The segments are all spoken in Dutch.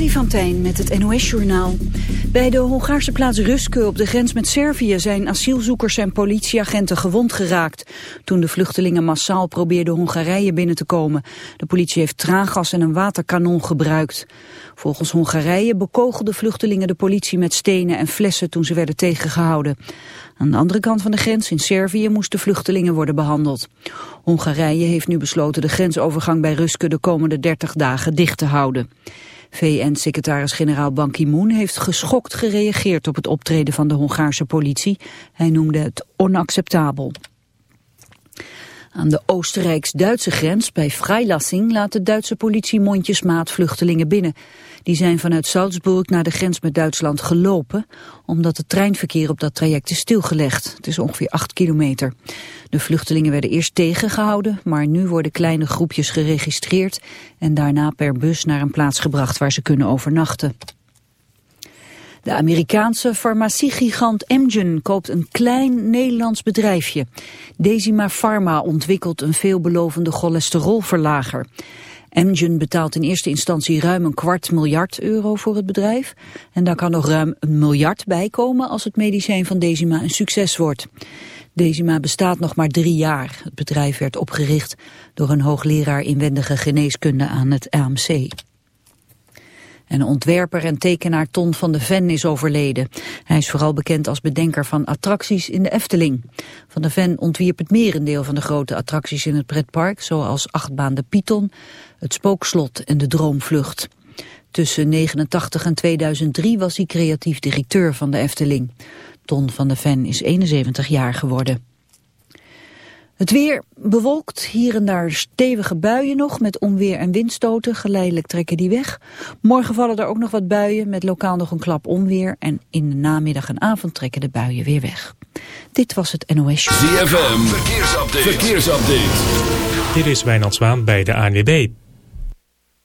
Freddy van met het NOS-journaal. Bij de Hongaarse plaats Ruske op de grens met Servië zijn asielzoekers en politieagenten gewond geraakt. Toen de vluchtelingen massaal probeerden Hongarije binnen te komen. De politie heeft traangas en een waterkanon gebruikt. Volgens Hongarije bekogelden vluchtelingen de politie met stenen en flessen toen ze werden tegengehouden. Aan de andere kant van de grens in Servië moesten vluchtelingen worden behandeld. Hongarije heeft nu besloten de grensovergang bij Ruske de komende 30 dagen dicht te houden. VN-secretaris-generaal Ban Ki-moon heeft geschokt gereageerd op het optreden van de Hongaarse politie. Hij noemde het onacceptabel. Aan de Oostenrijks-Duitse grens bij Freilassing laat de Duitse politie mondjesmaat vluchtelingen binnen. Die zijn vanuit Salzburg naar de grens met Duitsland gelopen, omdat het treinverkeer op dat traject is stilgelegd. Het is ongeveer 8 kilometer. De vluchtelingen werden eerst tegengehouden, maar nu worden kleine groepjes geregistreerd en daarna per bus naar een plaats gebracht waar ze kunnen overnachten. De Amerikaanse farmaciegigant Amgen koopt een klein Nederlands bedrijfje. Decima Pharma ontwikkelt een veelbelovende cholesterolverlager. Amgen betaalt in eerste instantie ruim een kwart miljard euro voor het bedrijf. En daar kan nog ruim een miljard bij komen als het medicijn van Decima een succes wordt. Decima bestaat nog maar drie jaar. Het bedrijf werd opgericht door een hoogleraar inwendige geneeskunde aan het AMC. En ontwerper en tekenaar Ton van de Ven is overleden. Hij is vooral bekend als bedenker van attracties in de Efteling. Van de Ven ontwierp het merendeel van de grote attracties in het pretpark... zoals achtbaan de Python, het Spookslot en de Droomvlucht. Tussen 1989 en 2003 was hij creatief directeur van de Efteling. Ton van de Ven is 71 jaar geworden. Het weer bewolkt, hier en daar stevige buien nog met onweer en windstoten. Geleidelijk trekken die weg. Morgen vallen er ook nog wat buien met lokaal nog een klap onweer. En in de namiddag en avond trekken de buien weer weg. Dit was het NOS Show. ZFM, verkeersupdate. verkeersupdate. Dit is Wijnand Zwaan bij de ANWB.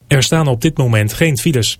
Er staan op dit moment geen files.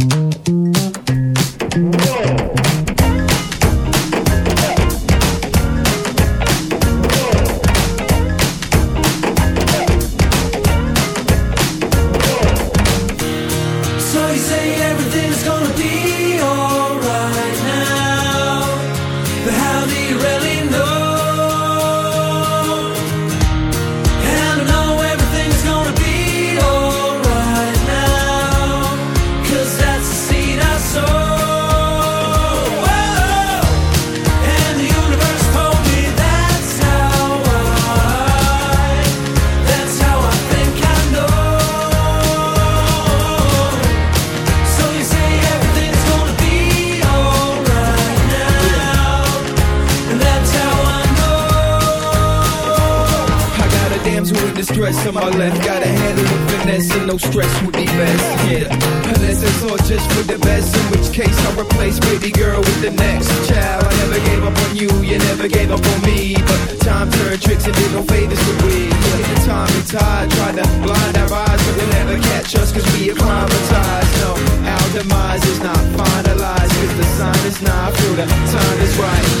demise is not finalized. Cause the sign is not through, the time is right.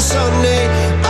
Sunday.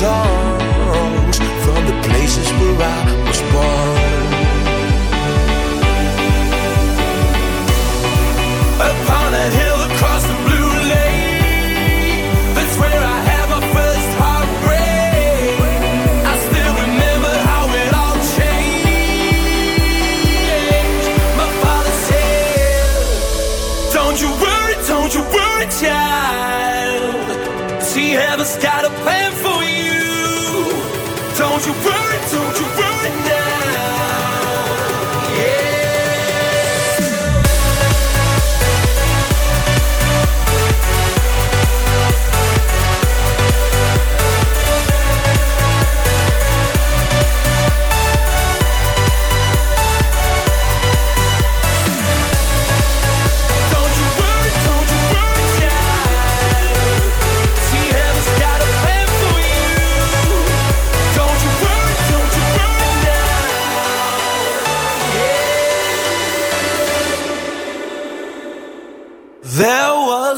Songs from the places where I was born. Upon a hill across the blue lake, that's where I had my first heartbreak. I still remember how it all changed. My father said, Don't you worry, don't you worry, child. See, heaven's got a plan you feel?